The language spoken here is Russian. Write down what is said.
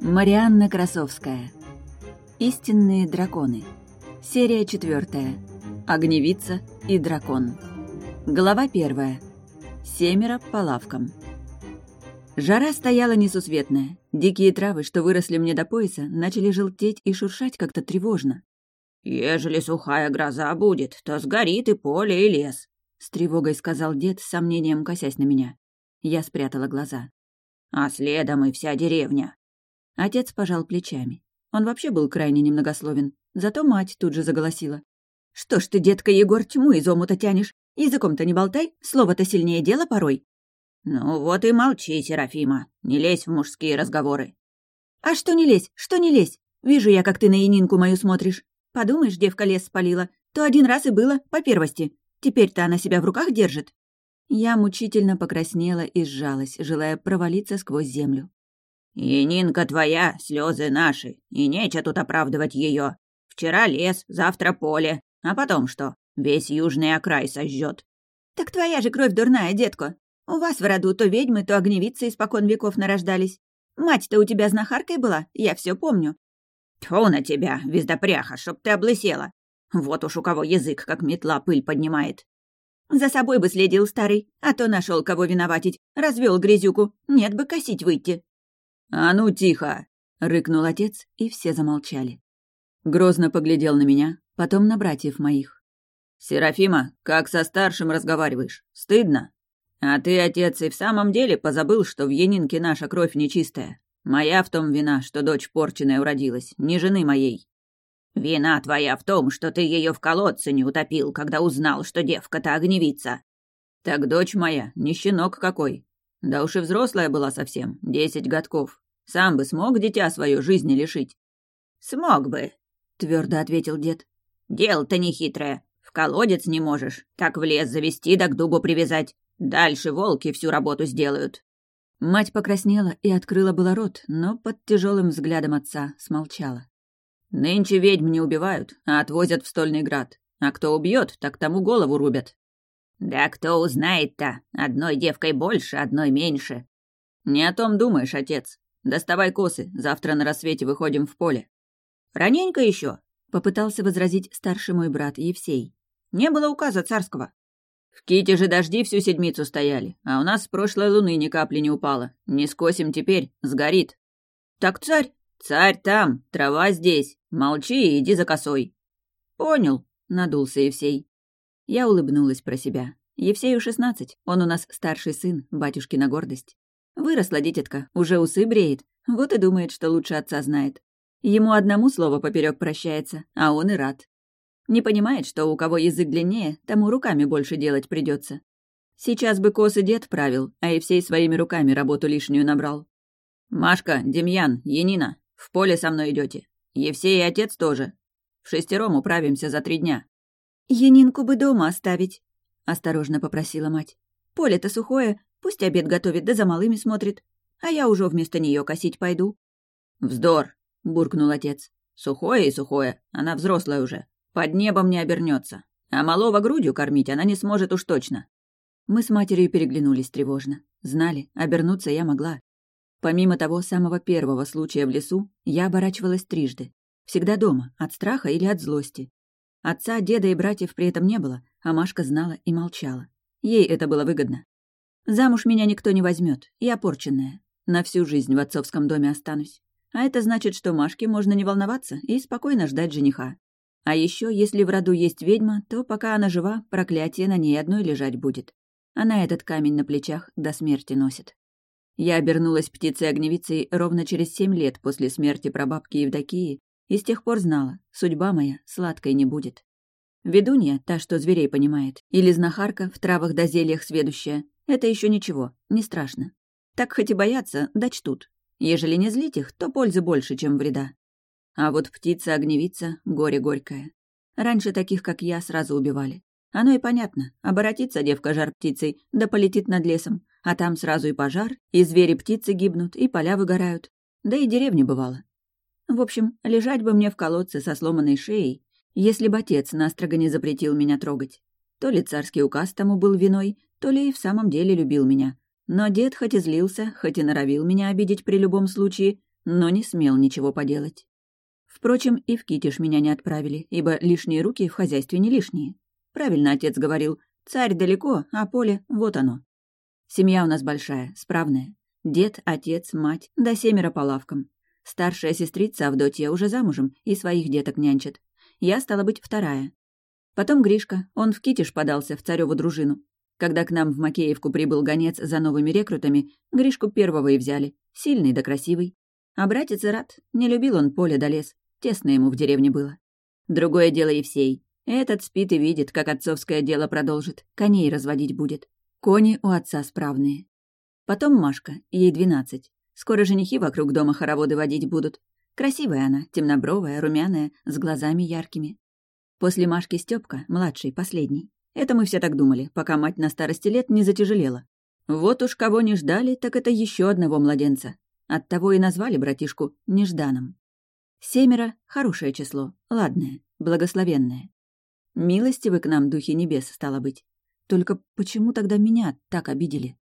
Марианна Красовская. Истинные драконы. Серия четвертая. Огневица и дракон. Глава первая. Семеро по лавкам. Жара стояла несусветная. Дикие травы, что выросли мне до пояса, начали желтеть и шуршать как-то тревожно. «Ежели сухая гроза будет, то сгорит и поле, и лес», — с тревогой сказал дед, с сомнением косясь на меня. Я спрятала глаза. «А следом и вся деревня». Отец пожал плечами. Он вообще был крайне немногословен. Зато мать тут же заголосила. «Что ж ты, детка Егор, тьму из омута тянешь? Языком-то не болтай, слово-то сильнее дела порой». «Ну вот и молчи, Серафима, не лезь в мужские разговоры». «А что не лезь, что не лезь? Вижу я, как ты на Янинку мою смотришь. Подумаешь, девка лес спалила. То один раз и было, по первости. Теперь-то она себя в руках держит». Я мучительно покраснела и сжалась, желая провалиться сквозь землю. «Янинка твоя, слезы наши, и нече тут оправдывать ее. Вчера лес, завтра поле, а потом что? Весь южный окрай сожжет. «Так твоя же кровь дурная, детко. У вас в роду то ведьмы, то огневицы испокон веков нарождались. Мать-то у тебя знахаркой была, я все помню». «Тьфу на тебя, вездопряха, чтоб ты облысела. Вот уж у кого язык, как метла, пыль поднимает». «За собой бы следил старый, а то нашел кого виноватить, развел грязюку, нет бы косить выйти». «А ну тихо!» — рыкнул отец, и все замолчали. Грозно поглядел на меня, потом на братьев моих. «Серафима, как со старшим разговариваешь? Стыдно? А ты, отец, и в самом деле позабыл, что в Янинке наша кровь нечистая. Моя в том вина, что дочь порченая уродилась, не жены моей. Вина твоя в том, что ты ее в колодце не утопил, когда узнал, что девка-то огневица. Так дочь моя, не щенок какой, да уж и взрослая была совсем, десять годков. Сам бы смог дитя свое жизни лишить. Смог бы, твердо ответил дед. Дело-то нехитрое. В колодец не можешь, так в лес завести да к дубу привязать. Дальше волки всю работу сделают. Мать покраснела и открыла было рот, но под тяжелым взглядом отца смолчала. Нынче ведьм не убивают, а отвозят в стольный град. А кто убьет, так тому голову рубят. «Да кто узнает-то? Одной девкой больше, одной меньше». «Не о том думаешь, отец. Доставай косы, завтра на рассвете выходим в поле». «Раненько еще?» — попытался возразить старший мой брат Евсей. «Не было указа царского». «В Ките же дожди всю седмицу стояли, а у нас с прошлой луны ни капли не упало. Не скосим теперь, сгорит». «Так царь?» «Царь там, трава здесь. Молчи и иди за косой». «Понял», — надулся Евсей. Я улыбнулась про себя. Евсею шестнадцать, он у нас старший сын, батюшкина гордость. Выросла дитятка, уже усы бреет, вот и думает, что лучше отца знает. Ему одному слово поперек прощается, а он и рад. Не понимает, что у кого язык длиннее, тому руками больше делать придется. Сейчас бы косы дед правил, а Евсей своими руками работу лишнюю набрал. «Машка, Демьян, Янина, в поле со мной идете. Евсей и отец тоже. В шестером управимся за три дня. «Янинку бы дома оставить», — осторожно попросила мать. «Поле-то сухое, пусть обед готовит, да за малыми смотрит. А я уже вместо нее косить пойду». «Вздор», — буркнул отец. «Сухое и сухое, она взрослая уже. Под небом не обернется. А малого грудью кормить она не сможет уж точно». Мы с матерью переглянулись тревожно. Знали, обернуться я могла. Помимо того самого первого случая в лесу, я оборачивалась трижды. Всегда дома, от страха или от злости. Отца, деда и братьев при этом не было, а Машка знала и молчала. Ей это было выгодно. Замуж меня никто не возьмет, я порченная. На всю жизнь в отцовском доме останусь. А это значит, что Машке можно не волноваться и спокойно ждать жениха. А еще, если в роду есть ведьма, то пока она жива, проклятие на ней одной лежать будет. Она этот камень на плечах до смерти носит. Я обернулась птицей-огневицей ровно через семь лет после смерти прабабки Евдокии и с тех пор знала, судьба моя сладкой не будет. Ведунья, та, что зверей понимает, или знахарка, в травах да зельях сведущая, это еще ничего, не страшно. Так хоть и боятся, да чтут. Ежели не злить их, то пользы больше, чем вреда. А вот птица-огневица — горе горькое. Раньше таких, как я, сразу убивали. Оно и понятно. Оборотится девка жар птицей, да полетит над лесом. А там сразу и пожар, и звери-птицы гибнут, и поля выгорают. Да и деревни бывало. В общем, лежать бы мне в колодце со сломанной шеей, если бы отец настрого не запретил меня трогать. То ли царский указ тому был виной, то ли и в самом деле любил меня. Но дед хоть и злился, хоть и норовил меня обидеть при любом случае, но не смел ничего поделать. Впрочем, и в Китиш меня не отправили, ибо лишние руки в хозяйстве не лишние. Правильно отец говорил, царь далеко, а поле — вот оно. Семья у нас большая, справная. Дед, отец, мать, да семеро по лавкам. Старшая сестрица Авдотья уже замужем и своих деток нянчит. Я стала быть вторая. Потом Гришка, он в Китиш подался в цареву дружину. Когда к нам в Макеевку прибыл гонец за новыми рекрутами, Гришку первого и взяли, сильный да красивый. А братец и рад, не любил он поле да лес, тесно ему в деревне было. Другое дело Евсей. Этот спит и видит, как отцовское дело продолжит, коней разводить будет. Кони у отца справные. Потом Машка, ей двенадцать. Скоро женихи вокруг дома хороводы водить будут. Красивая она, темнобровая, румяная, с глазами яркими. После Машки Стёпка, младший, последний. Это мы все так думали, пока мать на старости лет не затяжелела. Вот уж кого не ждали, так это еще одного младенца. Оттого и назвали братишку Нежданом. Семеро — хорошее число, ладное, благословенное. Милости вы к нам, духи небес, стало быть. Только почему тогда меня так обидели?